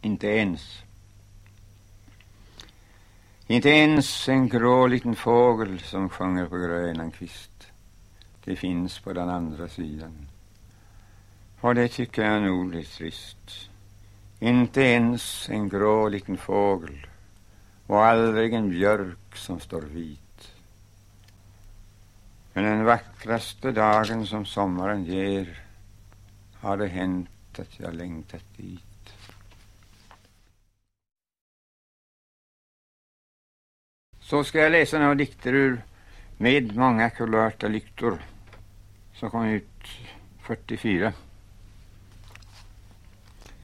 Inte ens. Inte ens en grå liten fågel som sjunger på grönan kvist. Det finns på den andra sidan. Och det tycker jag nog är trist. Inte ens en grå liten fågel och aldrig en björk som står vit. Men den vackraste dagen som sommaren ger har det hänt att jag längtat dit. Så ska jag läsa några dikter ur Med många kulörta lyktor som kom ut 44.